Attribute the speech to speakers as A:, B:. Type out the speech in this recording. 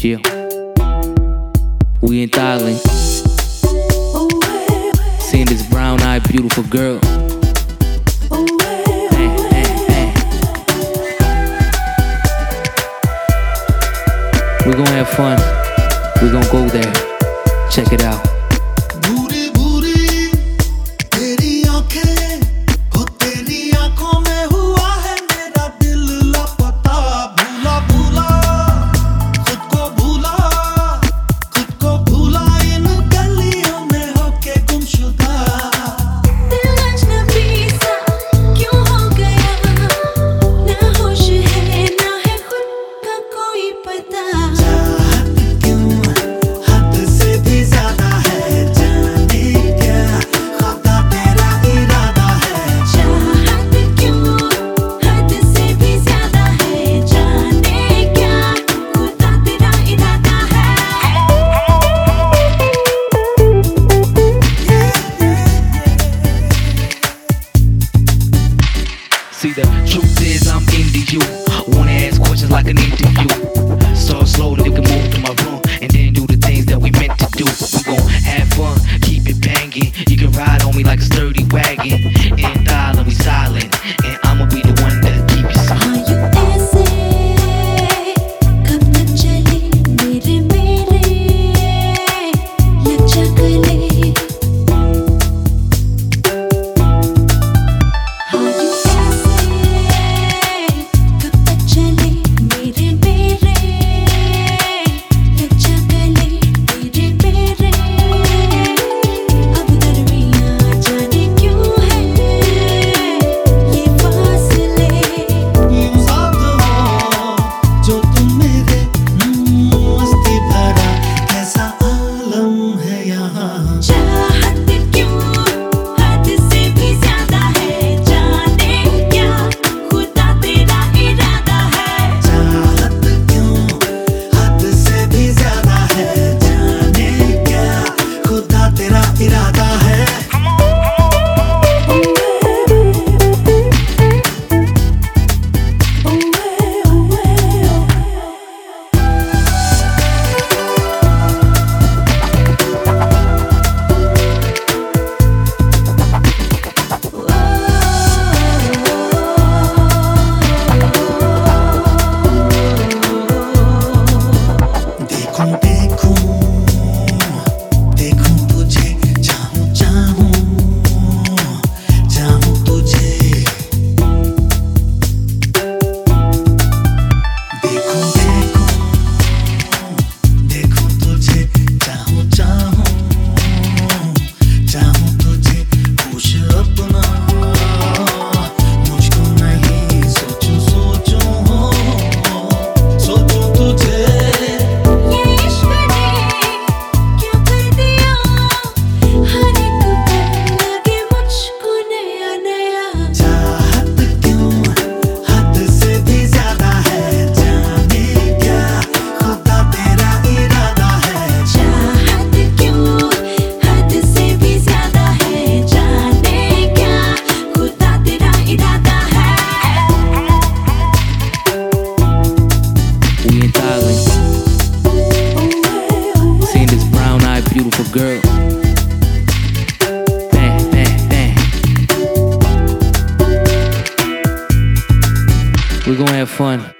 A: Yeah. We in Thailand. Seeing this brown eyed beautiful girl. We're gonna have fun. We're gonna go there. Check it out. See, the truth is I'm into you. Wanna ask questions like an interview. girl. Bang, bang, bang. We're gonna have fun.